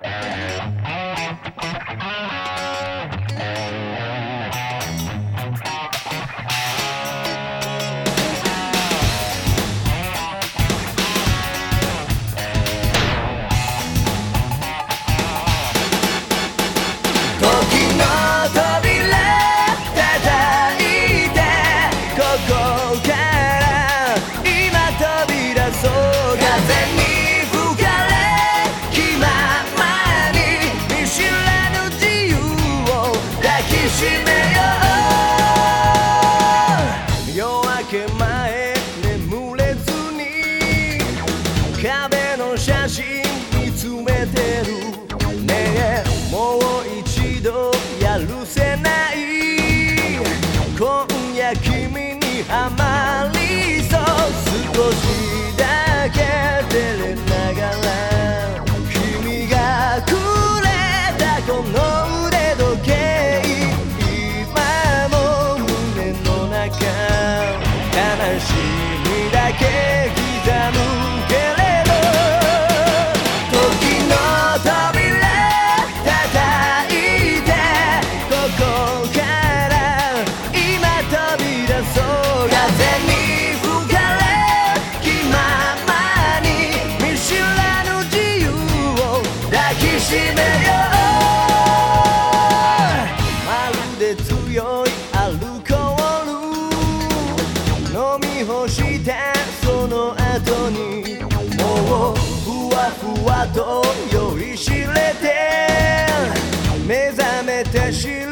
Yeah. け前眠れずに壁の写真見つめてる。ねえもう一度やるせない。今夜君にハマりそう。少しけ刻むふわふわと酔いしれて目覚めて知る